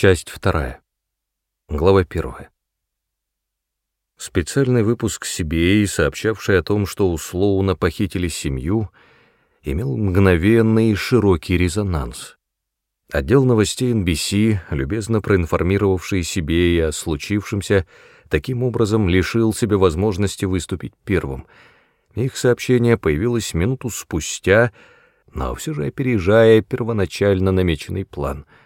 Часть вторая. Глава первая. Специальный выпуск CBA, сообщавший о том, что у Слоуна похитили семью, имел мгновенный и широкий резонанс. Отдел новостей NBC, любезно проинформировавший CBA о случившемся, таким образом лишил себя возможности выступить первым. Их сообщение появилось минуту спустя, но все же опережая первоначально намеченный план —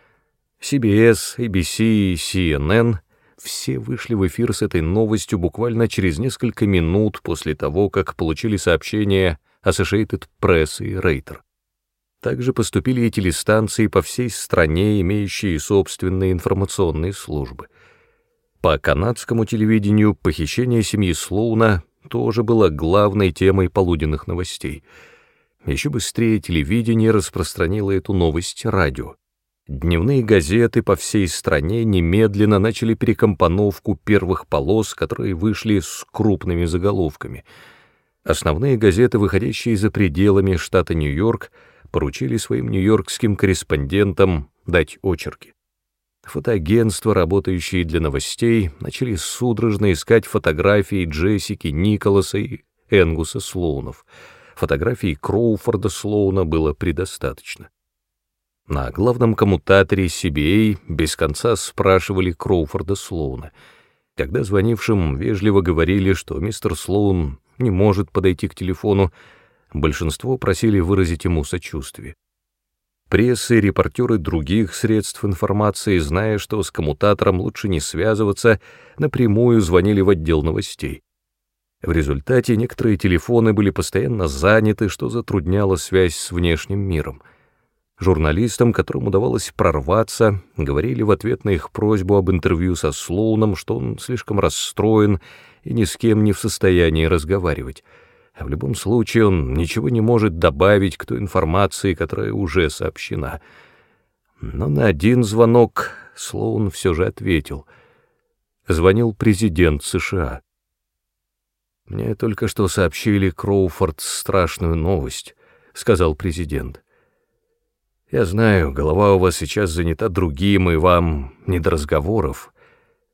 CBS, ABC CNN все вышли в эфир с этой новостью буквально через несколько минут после того, как получили сообщение Associated Press и Reuters. Также поступили и телестанции по всей стране, имеющие собственные информационные службы. По канадскому телевидению похищение семьи Слоуна тоже было главной темой полуденных новостей. Еще быстрее телевидение распространило эту новость радио. Дневные газеты по всей стране немедленно начали перекомпоновку первых полос, которые вышли с крупными заголовками. Основные газеты, выходящие за пределами штата Нью-Йорк, поручили своим нью-йоркским корреспондентам дать очерки. Фотоагентства, работающие для новостей, начали судорожно искать фотографии Джессики, Николаса и Энгуса Слоунов. Фотографий Кроуфорда Слоуна было предостаточно. На главном коммутаторе CBA без конца спрашивали Кроуфорда Слоуна. Когда звонившим вежливо говорили, что мистер Слоун не может подойти к телефону, большинство просили выразить ему сочувствие. Пресса и репортеры других средств информации, зная, что с коммутатором лучше не связываться, напрямую звонили в отдел новостей. В результате некоторые телефоны были постоянно заняты, что затрудняло связь с внешним миром — Журналистам, которым удавалось прорваться, говорили в ответ на их просьбу об интервью со Слоуном, что он слишком расстроен и ни с кем не в состоянии разговаривать. А в любом случае он ничего не может добавить к той информации, которая уже сообщена. Но на один звонок Слоун все же ответил. Звонил президент США. «Мне только что сообщили Кроуфорд страшную новость», — сказал президент. Я знаю, голова у вас сейчас занята другим, и вам не до разговоров.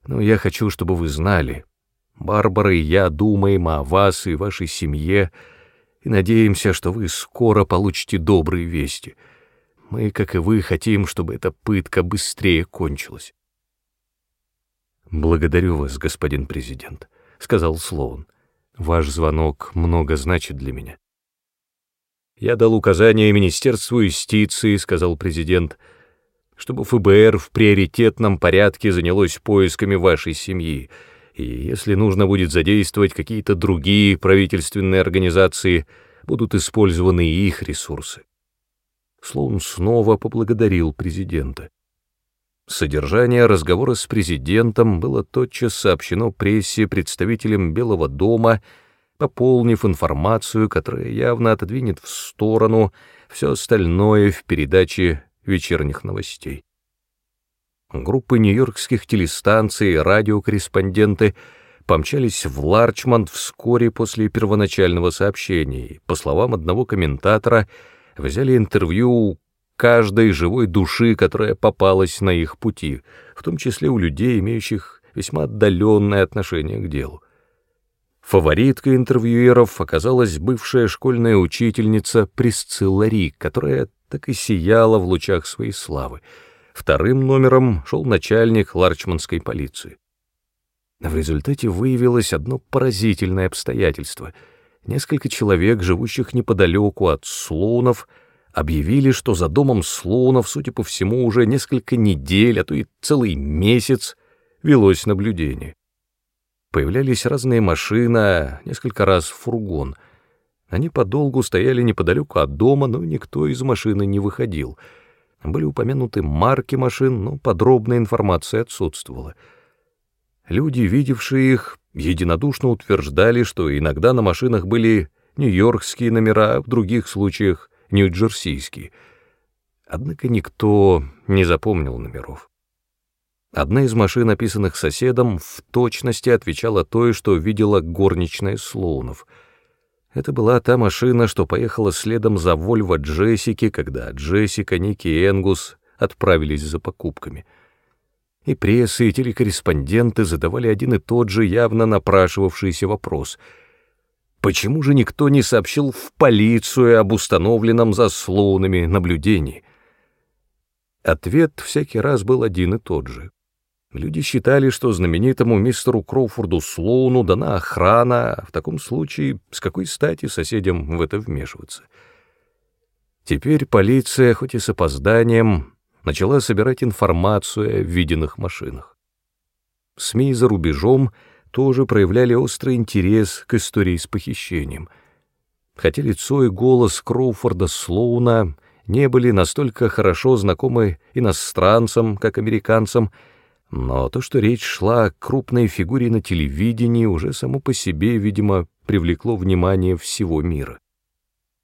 Но я хочу, чтобы вы знали. Барбара и я думаем о вас и вашей семье, и надеемся, что вы скоро получите добрые вести. Мы, как и вы, хотим, чтобы эта пытка быстрее кончилась. «Благодарю вас, господин президент», — сказал Слоун. «Ваш звонок много значит для меня». Я дал указание Министерству юстиции, сказал президент, чтобы ФБР в приоритетном порядке занялось поисками вашей семьи, и если нужно будет задействовать какие-то другие правительственные организации, будут использованы и их ресурсы. Слоун снова поблагодарил президента. Содержание разговора с президентом было тотчас сообщено прессе представителям Белого дома пополнив информацию, которая явно отодвинет в сторону все остальное в передаче вечерних новостей. Группы нью-йоркских телестанций и радиокорреспонденты помчались в Ларчмонд вскоре после первоначального сообщения и, по словам одного комментатора, взяли интервью у каждой живой души, которая попалась на их пути, в том числе у людей, имеющих весьма отдаленное отношение к делу. Фавориткой интервьюеров оказалась бывшая школьная учительница Присцилла Рик, которая так и сияла в лучах своей славы. Вторым номером шел начальник ларчманской полиции. В результате выявилось одно поразительное обстоятельство. Несколько человек, живущих неподалеку от Слоунов, объявили, что за домом Слоунов, судя по всему, уже несколько недель, а то и целый месяц велось наблюдение. Появлялись разные машины, несколько раз фургон. Они подолгу стояли неподалеку от дома, но никто из машины не выходил. Были упомянуты марки машин, но подробная информация отсутствовала. Люди, видевшие их, единодушно утверждали, что иногда на машинах были нью-йоркские номера, а в других случаях — нью-джерсийские. Однако никто не запомнил номеров. Одна из машин, описанных соседом, в точности отвечала той, что видела горничная Слоунов. Это была та машина, что поехала следом за Вольво Джессики, когда Джессика, Ники и Энгус отправились за покупками. И пресса, и телекорреспонденты задавали один и тот же явно напрашивавшийся вопрос. Почему же никто не сообщил в полицию об установленном за Слоунами наблюдении? Ответ всякий раз был один и тот же. Люди считали, что знаменитому мистеру Кроуфорду Слоуну дана охрана, в таком случае с какой стати соседям в это вмешиваться? Теперь полиция, хоть и с опозданием, начала собирать информацию о виденных машинах. СМИ за рубежом тоже проявляли острый интерес к истории с похищением, хотя лицо и голос Кроуфорда Слоуна не были настолько хорошо знакомы иностранцам, как американцам, но то, что речь шла о крупной фигуре на телевидении, уже само по себе, видимо, привлекло внимание всего мира.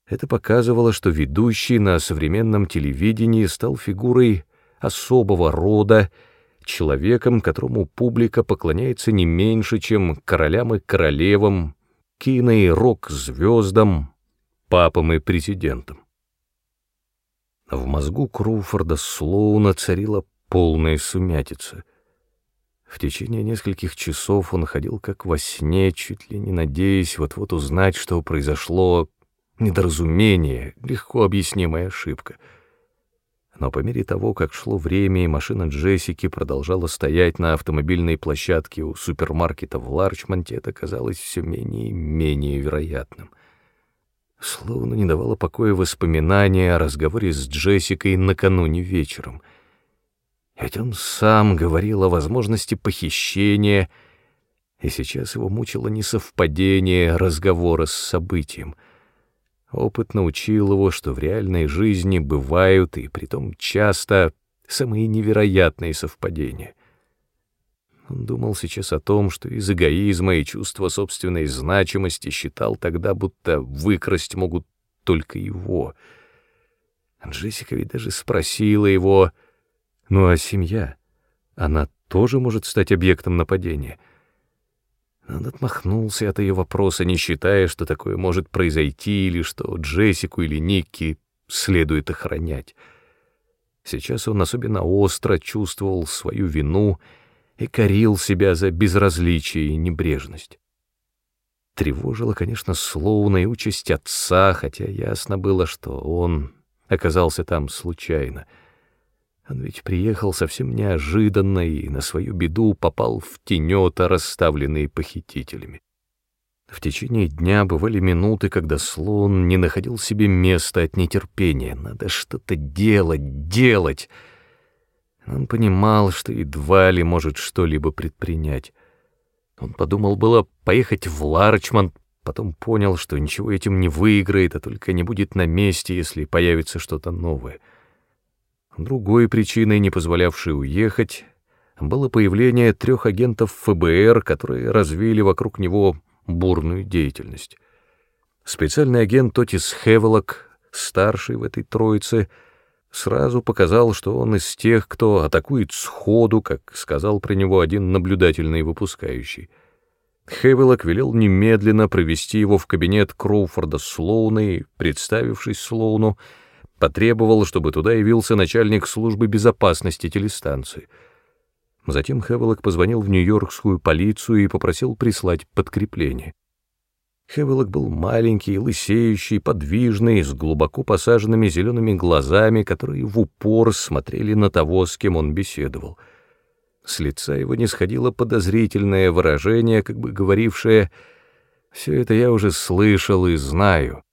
Это показывало, что ведущий на современном телевидении стал фигурой особого рода, человеком, которому публика поклоняется не меньше, чем королям и королевам, кино и рок-звездам, папам и президентам. В мозгу Круфорда Слоуна царила полная сумятица. В течение нескольких часов он ходил как во сне, чуть ли не надеясь вот-вот узнать, что произошло недоразумение, легко объяснимая ошибка. Но по мере того, как шло время, и машина Джессики продолжала стоять на автомобильной площадке у супермаркета в Ларчмонте, это казалось все менее и менее вероятным. Словно не давало покоя воспоминания о разговоре с Джессикой накануне вечером. Ведь он сам говорил о возможности похищения, и сейчас его мучило несовпадение разговора с событием — Опыт научил его, что в реальной жизни бывают, и притом часто, самые невероятные совпадения. Он думал сейчас о том, что из эгоизма и чувства собственной значимости считал тогда, будто выкрасть могут только его. Джессика ведь даже спросила его, ну а семья, она тоже может стать объектом нападения — он отмахнулся от ее вопроса, не считая, что такое может произойти, или что Джессику или Никки следует охранять. Сейчас он особенно остро чувствовал свою вину и корил себя за безразличие и небрежность. Тревожила, конечно, Слоуна и участь отца, хотя ясно было, что он оказался там случайно — он ведь приехал совсем неожиданно и на свою беду попал в тенета, расставленные похитителями. В течение дня бывали минуты, когда слон не находил себе места от нетерпения. Надо что-то делать, делать. Он понимал, что едва ли может что-либо предпринять. Он подумал было поехать в Ларчмонт, потом понял, что ничего этим не выиграет, а только не будет на месте, если появится что-то новое — Другой причиной, не позволявшей уехать, было появление трех агентов ФБР, которые развили вокруг него бурную деятельность. Специальный агент Тотис Хевелок, старший в этой троице, сразу показал, что он из тех, кто атакует сходу, как сказал про него один наблюдательный выпускающий. Хевелок велел немедленно провести его в кабинет Кроуфорда Слоуна и, представившись Слоуну, потребовал, чтобы туда явился начальник службы безопасности телестанции. Затем Хевелок позвонил в нью-йоркскую полицию и попросил прислать подкрепление. Хевелок был маленький, лысеющий, подвижный, с глубоко посаженными зелеными глазами, которые в упор смотрели на того, с кем он беседовал. С лица его не сходило подозрительное выражение, как бы говорившее «Все это я уже слышал и знаю».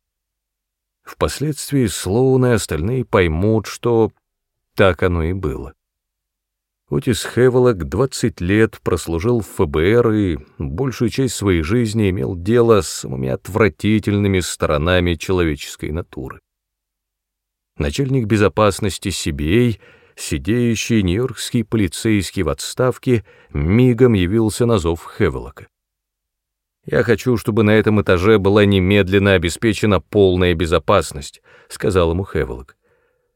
Впоследствии Слоун и остальные поймут, что так оно и было. Отис Хевелок 20 лет прослужил в ФБР и большую часть своей жизни имел дело с самыми отвратительными сторонами человеческой натуры. Начальник безопасности CBA, сидеющий нью-йоркский полицейский в отставке, мигом явился на зов Хевелока. «Я хочу, чтобы на этом этаже была немедленно обеспечена полная безопасность», — сказал ему Хевелок.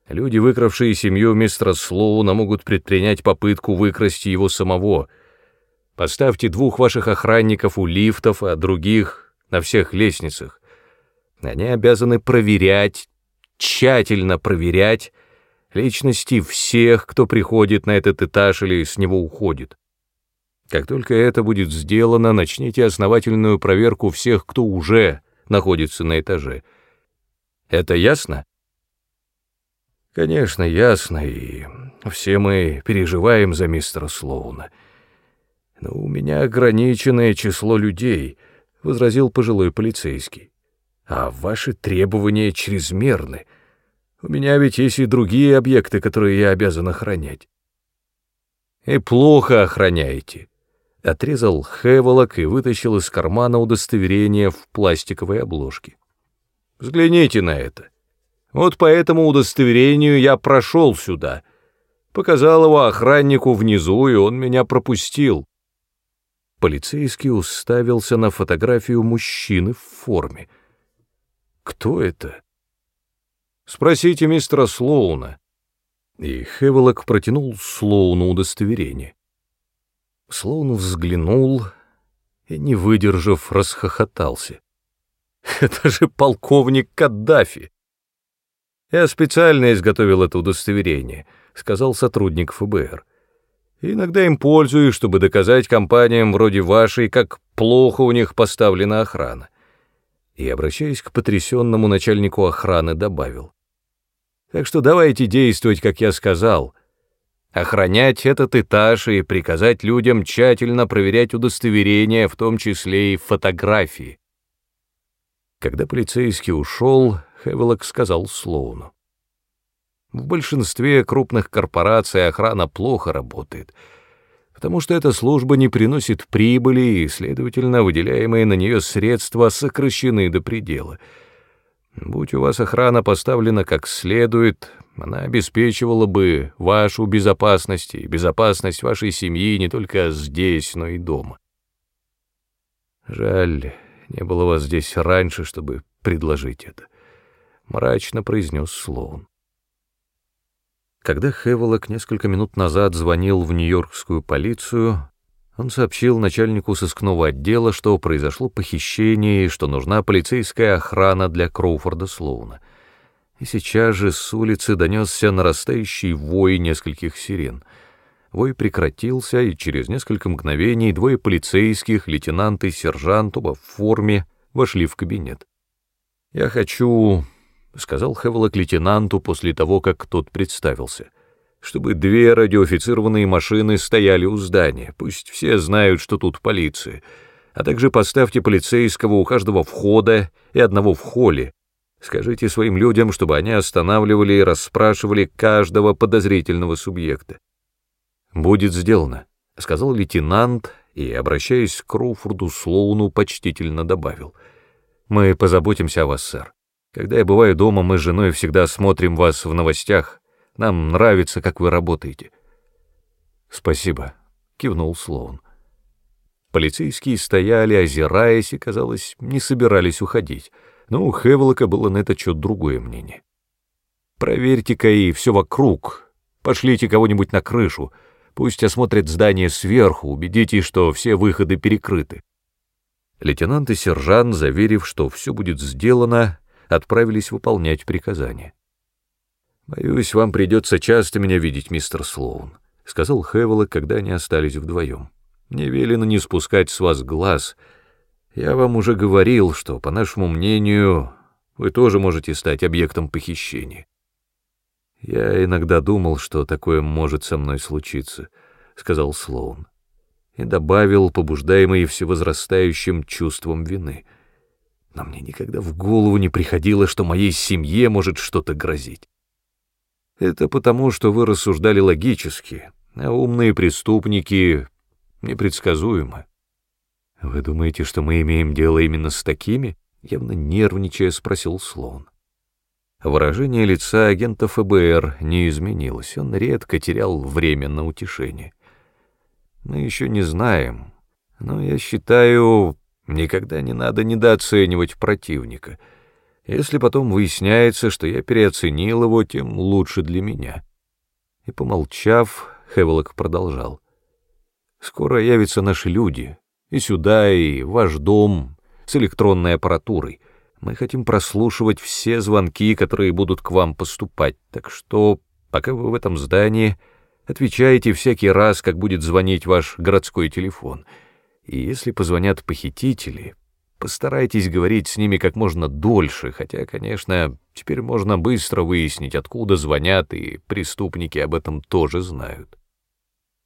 «Люди, выкравшие семью мистера Слоуна, могут предпринять попытку выкрасть его самого. Поставьте двух ваших охранников у лифтов, а других — на всех лестницах. Они обязаны проверять, тщательно проверять личности всех, кто приходит на этот этаж или с него уходит. Как только это будет сделано, начните основательную проверку всех, кто уже находится на этаже. Это ясно? Конечно, ясно, и все мы переживаем за мистера Слоуна. Но у меня ограниченное число людей, — возразил пожилой полицейский. А ваши требования чрезмерны. У меня ведь есть и другие объекты, которые я обязан охранять. И плохо охраняете. Отрезал Хеволок и вытащил из кармана удостоверение в пластиковой обложке. Взгляните на это. Вот по этому удостоверению я прошел сюда. Показал его охраннику внизу, и он меня пропустил. Полицейский уставился на фотографию мужчины в форме. Кто это? Спросите мистера Слоуна. И Хевелок протянул Слоуну удостоверение. Слоун взглянул и, не выдержав, расхохотался. Это же полковник Каддафи. «Я специально изготовил это удостоверение», — сказал сотрудник ФБР. «Иногда им пользуюсь, чтобы доказать компаниям вроде вашей, как плохо у них поставлена охрана». И, обращаясь к потрясенному начальнику охраны, добавил. «Так что давайте действовать, как я сказал. Охранять этот этаж и приказать людям тщательно проверять удостоверения, в том числе и фотографии». Когда полицейский ушел, Хевелок сказал Слоуну. В большинстве крупных корпораций охрана плохо работает, потому что эта служба не приносит прибыли, и, следовательно, выделяемые на нее средства сокращены до предела. Будь у вас охрана поставлена как следует, она обеспечивала бы вашу безопасность и безопасность вашей семьи не только здесь, но и дома. Жаль, не было вас здесь раньше, чтобы предложить это. — мрачно произнес Слоун. Когда Хевелок несколько минут назад звонил в нью-йоркскую полицию, он сообщил начальнику сыскного отдела, что произошло похищение и что нужна полицейская охрана для Кроуфорда Слоуна. И сейчас же с улицы донесся нарастающий вой нескольких сирен. Вой прекратился, и через несколько мгновений двое полицейских, лейтенант и сержант, оба в форме, вошли в кабинет. «Я хочу — сказал Хевелок лейтенанту после того, как тот представился, чтобы две радиоофицированные машины стояли у здания, пусть все знают, что тут полиция, а также поставьте полицейского у каждого входа и одного в холле. Скажите своим людям, чтобы они останавливали и расспрашивали каждого подозрительного субъекта. «Будет сделано», — сказал лейтенант и, обращаясь к Кроуфорду Слоуну, почтительно добавил. «Мы позаботимся о вас, сэр. Когда я бываю дома, мы с женой всегда смотрим вас в новостях. Нам нравится, как вы работаете. Спасибо, кивнул Слоун. Полицейские стояли, озираясь, и, казалось, не собирались уходить. Но у Хевлока было на это что-то другое мнение. Проверьте-ка и все вокруг. Пошлите кого-нибудь на крышу. Пусть осмотрят здание сверху, убедитесь, что все выходы перекрыты. Лейтенант и сержант, заверив, что все будет сделано, отправились выполнять приказания. «Боюсь, вам придется часто меня видеть, мистер Слоун», — сказал Хевелок, когда они остались вдвоем. «Мне велено не спускать с вас глаз. Я вам уже говорил, что, по нашему мнению, вы тоже можете стать объектом похищения». «Я иногда думал, что такое может со мной случиться», — сказал Слоун, и добавил, побуждаемый всевозрастающим чувством вины — но мне никогда в голову не приходило, что моей семье может что-то грозить. Это потому, что вы рассуждали логически, а умные преступники непредсказуемы. Вы думаете, что мы имеем дело именно с такими? Явно нервничая, спросил Слон. Выражение лица агента ФБР не изменилось, он редко терял время на утешение. Мы еще не знаем, но я считаю, Никогда не надо недооценивать противника. Если потом выясняется, что я переоценил его, тем лучше для меня. И, помолчав, Хевелок продолжал. Скоро явятся наши люди, и сюда, и ваш дом, с электронной аппаратурой. Мы хотим прослушивать все звонки, которые будут к вам поступать, так что пока вы в этом здании, отвечаете всякий раз, как будет звонить ваш городской телефон. И если позвонят похитители, постарайтесь говорить с ними как можно дольше, хотя, конечно, теперь можно быстро выяснить, откуда звонят, и преступники об этом тоже знают.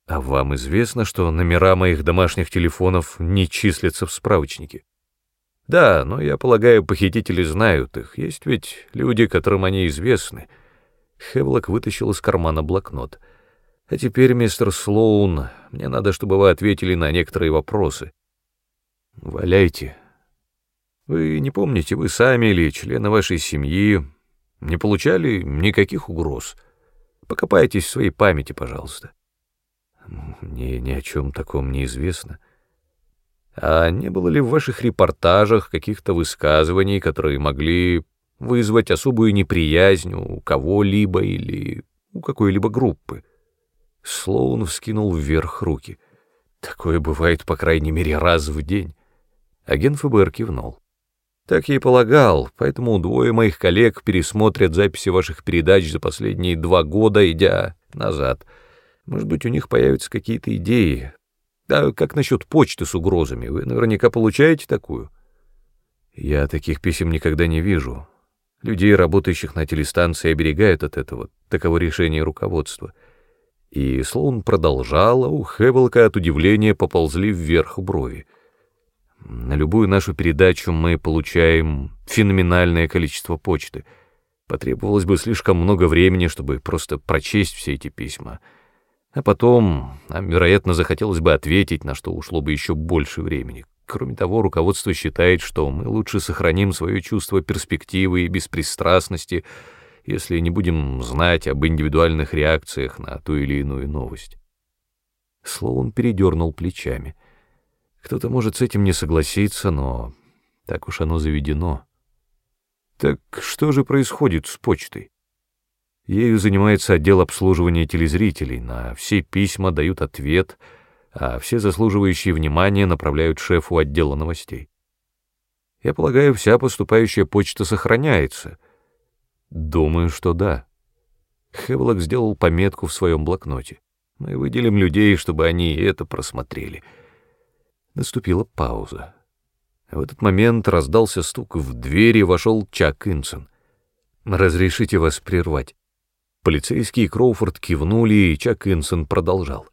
А вам известно, что номера моих домашних телефонов не числятся в справочнике? Да, но я полагаю, похитители знают их. Есть ведь люди, которым они известны. Хевлок вытащил из кармана блокнот. А теперь, мистер Слоун, мне надо, чтобы вы ответили на некоторые вопросы. Валяйте. Вы не помните, вы сами или члены вашей семьи не получали никаких угроз? Покопайтесь в своей памяти, пожалуйста. Мне ни о чем таком не известно. А не было ли в ваших репортажах каких-то высказываний, которые могли вызвать особую неприязнь у кого-либо или у какой-либо группы? Слоун вскинул вверх руки. Такое бывает, по крайней мере, раз в день. Агент ФБР кивнул. Так я и полагал, поэтому двое моих коллег пересмотрят записи ваших передач за последние два года, идя назад. Может быть, у них появятся какие-то идеи, а как насчет почты с угрозами? Вы наверняка получаете такую? Я таких писем никогда не вижу. Людей, работающих на телестанции, оберегают от этого. Таково решение руководства. И Слоун продолжал, а у Хевелка от удивления поползли вверх брови. На любую нашу передачу мы получаем феноменальное количество почты. Потребовалось бы слишком много времени, чтобы просто прочесть все эти письма — а потом нам, вероятно, захотелось бы ответить, на что ушло бы еще больше времени. Кроме того, руководство считает, что мы лучше сохраним свое чувство перспективы и беспристрастности, если не будем знать об индивидуальных реакциях на ту или иную новость. Слоун передернул плечами. Кто-то может с этим не согласиться, но так уж оно заведено. Так что же происходит с почтой? Ею занимается отдел обслуживания телезрителей, на все письма дают ответ, а все заслуживающие внимания направляют шефу отдела новостей. Я полагаю, вся поступающая почта сохраняется. Думаю, что да. Хевлок сделал пометку в своем блокноте. Мы выделим людей, чтобы они это просмотрели. Наступила пауза. В этот момент раздался стук в дверь и вошел Чак Инсон. «Разрешите вас прервать?» Полицейский и Кроуфорд кивнули, и Чак Инсон продолжал.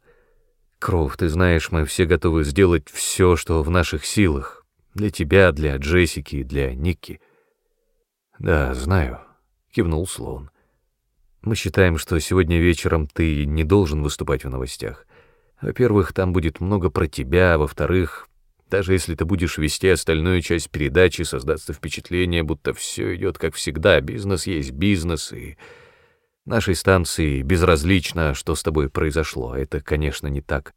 «Кроув, ты знаешь, мы все готовы сделать все, что в наших силах. Для тебя, для Джессики, для Никки». «Да, знаю», — кивнул Слоун. «Мы считаем, что сегодня вечером ты не должен выступать в новостях. Во-первых, там будет много про тебя, во-вторых, даже если ты будешь вести остальную часть передачи, создастся впечатление, будто все идет как всегда, бизнес есть бизнес, и Нашей станции безразлично, что с тобой произошло. Это, конечно, не так.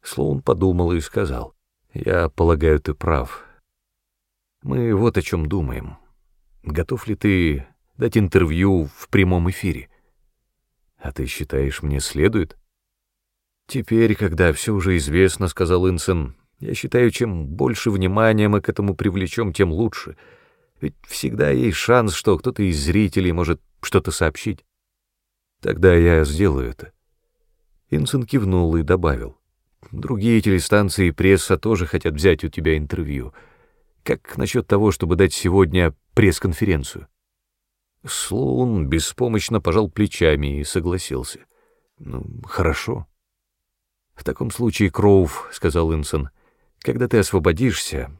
Слоун подумал и сказал, «Я полагаю, ты прав. Мы вот о чем думаем. Готов ли ты дать интервью в прямом эфире? А ты считаешь, мне следует?» «Теперь, когда все уже известно, — сказал Инсен, — я считаю, чем больше внимания мы к этому привлечем, тем лучше. Ведь всегда есть шанс, что кто-то из зрителей может что-то сообщить? Тогда я сделаю это. Инсен кивнул и добавил. Другие телестанции и пресса тоже хотят взять у тебя интервью. Как насчет того, чтобы дать сегодня пресс-конференцию? Слоун беспомощно пожал плечами и согласился. Ну, хорошо. В таком случае, Кроув, — сказал Инсон, — когда ты освободишься,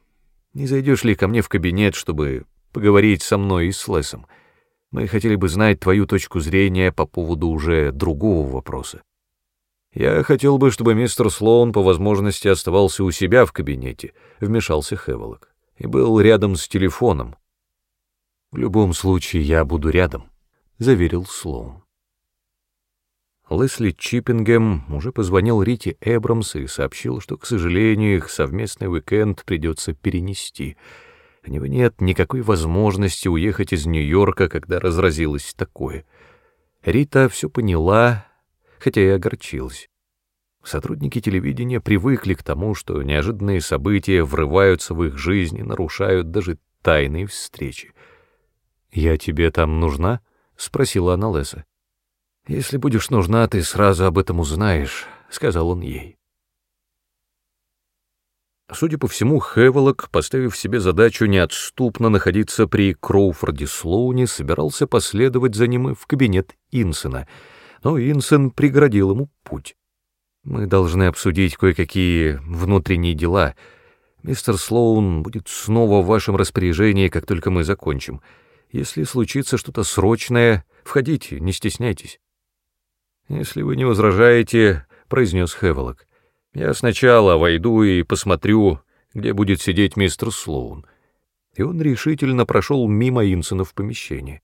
не зайдешь ли ко мне в кабинет, чтобы поговорить со мной и с Лесом? — мы хотели бы знать твою точку зрения по поводу уже другого вопроса. Я хотел бы, чтобы мистер Слоун по возможности оставался у себя в кабинете, вмешался Хевелок, и был рядом с телефоном. В любом случае я буду рядом, заверил Слоун. Лесли Чиппингем уже позвонил Рите Эбрамс и сообщил, что, к сожалению, их совместный уикенд придется перенести — у него нет никакой возможности уехать из Нью-Йорка, когда разразилось такое. Рита все поняла, хотя и огорчилась. Сотрудники телевидения привыкли к тому, что неожиданные события врываются в их жизнь и нарушают даже тайные встречи. «Я тебе там нужна?» — спросила она Леса. «Если будешь нужна, ты сразу об этом узнаешь», — сказал он ей. Судя по всему, Хевелок, поставив себе задачу неотступно находиться при Кроуфорде Слоуне, собирался последовать за ним и в кабинет Инсена, но Инсен преградил ему путь. «Мы должны обсудить кое-какие внутренние дела. Мистер Слоун будет снова в вашем распоряжении, как только мы закончим. Если случится что-то срочное, входите, не стесняйтесь». «Если вы не возражаете», — произнес Хевелок, — я сначала войду и посмотрю, где будет сидеть мистер Слоун. И он решительно прошел мимо Инсона в помещение.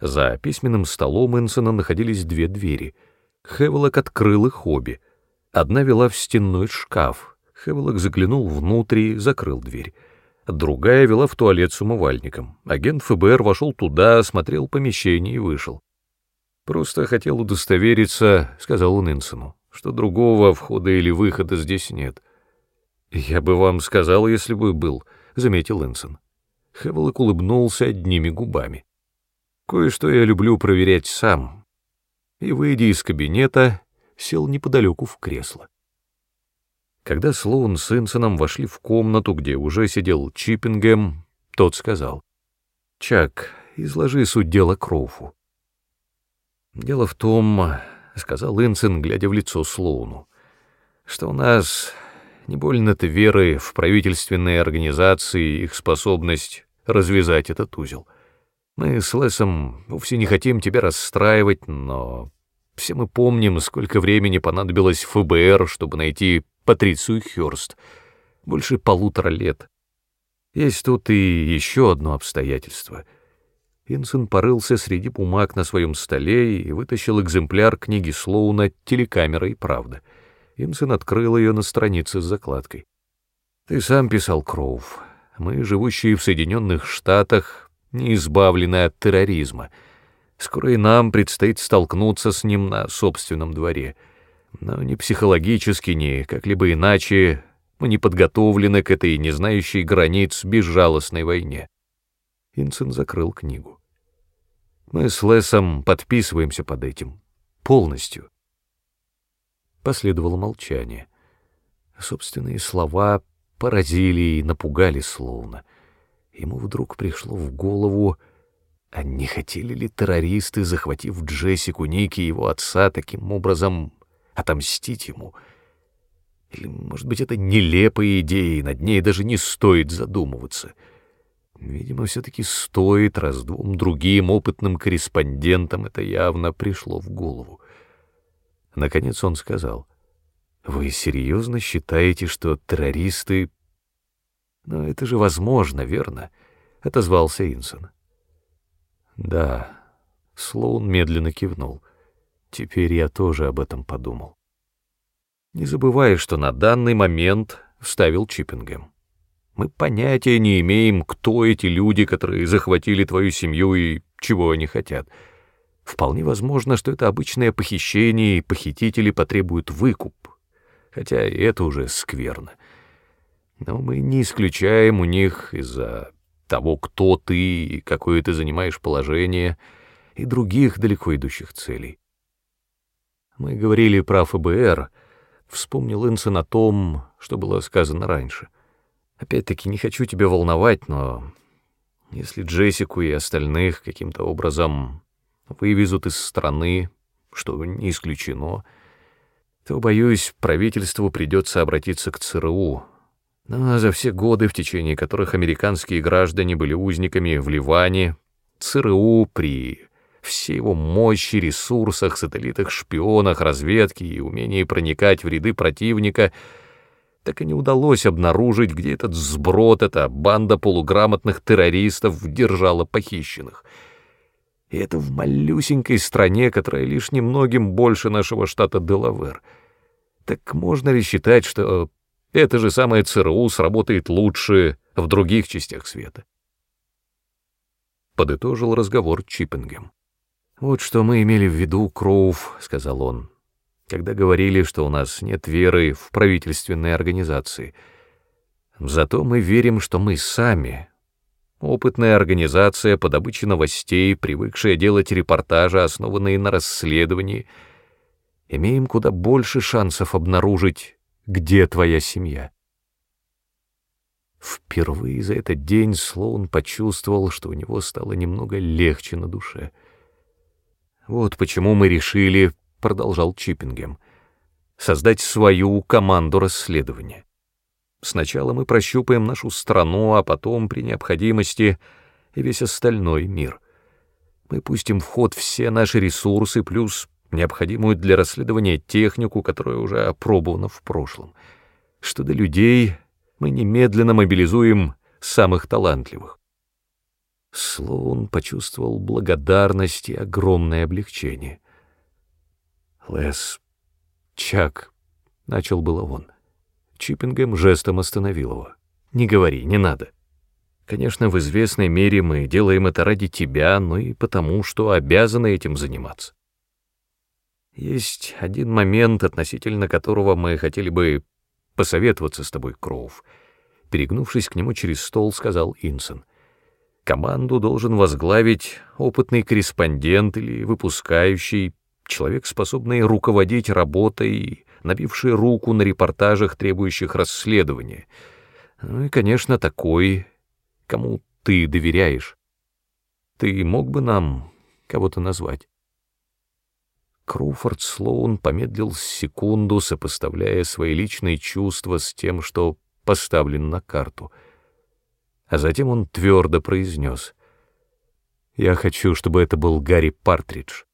За письменным столом Инсона находились две двери. Хевелок открыл их обе. Одна вела в стенной шкаф. Хевелок заглянул внутрь и закрыл дверь. Другая вела в туалет с умывальником. Агент ФБР вошел туда, осмотрел помещение и вышел. «Просто хотел удостовериться», — сказал он Инсону что другого входа или выхода здесь нет. «Я бы вам сказал, если бы был», — заметил Энсон. Хевелок улыбнулся одними губами. «Кое-что я люблю проверять сам». И, выйдя из кабинета, сел неподалеку в кресло. Когда Слоун с Энсоном вошли в комнату, где уже сидел Чиппингем, тот сказал, «Чак, изложи суть дела Кроуфу». «Дело в том, — сказал Инсен, глядя в лицо Слоуну, — что у нас не больно-то веры в правительственные организации и их способность развязать этот узел. Мы с Лесом вовсе не хотим тебя расстраивать, но все мы помним, сколько времени понадобилось ФБР, чтобы найти Патрицию Хёрст. Больше полутора лет. Есть тут и еще одно обстоятельство — Инсон порылся среди бумаг на своем столе и вытащил экземпляр книги Слоуна «Телекамера и правда». Инсон открыл ее на странице с закладкой. «Ты сам писал, Кроув. Мы, живущие в Соединенных Штатах, не избавлены от терроризма. Скоро и нам предстоит столкнуться с ним на собственном дворе. Но ни психологически, ни как-либо иначе мы не подготовлены к этой не знающей границ безжалостной войне». Инсон закрыл книгу. Мы с Лесом подписываемся под этим. Полностью. Последовало молчание. Собственные слова поразили и напугали Слоуна. Ему вдруг пришло в голову, а не хотели ли террористы, захватив Джессику Ники и его отца, таким образом отомстить ему? Или, может быть, это нелепая идея, и над ней даже не стоит задумываться — Видимо, все-таки стоит, раз двум другим опытным корреспондентам это явно пришло в голову. Наконец он сказал, «Вы серьезно считаете, что террористы...» «Но это же возможно, верно?» — отозвался Инсон. «Да», — Слоун медленно кивнул. «Теперь я тоже об этом подумал». «Не забывай, что на данный момент...» — вставил Чиппингем. Мы понятия не имеем, кто эти люди, которые захватили твою семью и чего они хотят. Вполне возможно, что это обычное похищение, и похитители потребуют выкуп. Хотя и это уже скверно. Но мы не исключаем у них из-за того, кто ты и какое ты занимаешь положение, и других далеко идущих целей. Мы говорили про ФБР, вспомнил Инсон о том, что было сказано раньше — Опять-таки, не хочу тебя волновать, но если Джессику и остальных каким-то образом вывезут из страны, что не исключено, то, боюсь, правительству придется обратиться к ЦРУ. Но за все годы, в течение которых американские граждане были узниками в Ливане, ЦРУ при всей его мощи, ресурсах, сателлитах, шпионах, разведке и умении проникать в ряды противника — так и не удалось обнаружить, где этот сброд, эта банда полуграмотных террористов держала похищенных. И это в малюсенькой стране, которая лишь немногим больше нашего штата Делавер. Так можно ли считать, что это же самое ЦРУ сработает лучше в других частях света? Подытожил разговор Чиппингем. «Вот что мы имели в виду, Кроув», — сказал он когда говорили, что у нас нет веры в правительственные организации. Зато мы верим, что мы сами опытная организация по добыче новостей, привыкшая делать репортажи, основанные на расследовании, имеем куда больше шансов обнаружить, где твоя семья. Впервые за этот день Слоун почувствовал, что у него стало немного легче на душе. «Вот почему мы решили», — продолжал Чиппингем, — «создать свою команду расследования. Сначала мы прощупаем нашу страну, а потом, при необходимости, и весь остальной мир. Мы пустим в ход все наши ресурсы, плюс необходимую для расследования технику, которая уже опробована в прошлом. Что до людей, мы немедленно мобилизуем самых талантливых. Слоун почувствовал благодарность и огромное облегчение. «Лес, Чак», — начал было он, — Чиппингем жестом остановил его. «Не говори, не надо. Конечно, в известной мере мы делаем это ради тебя, но и потому, что обязаны этим заниматься. Есть один момент, относительно которого мы хотели бы посоветоваться с тобой, Кроув». Перегнувшись к нему через стол, сказал Инсон. «Команду должен возглавить опытный корреспондент или выпускающий, человек, способный руководить работой набивший руку на репортажах, требующих расследования. Ну и, конечно, такой, кому ты доверяешь. Ты мог бы нам кого-то назвать? Круфорд Слоун помедлил секунду, сопоставляя свои личные чувства с тем, что поставлен на карту. А затем он твердо произнес. «Я хочу, чтобы это был Гарри Партридж».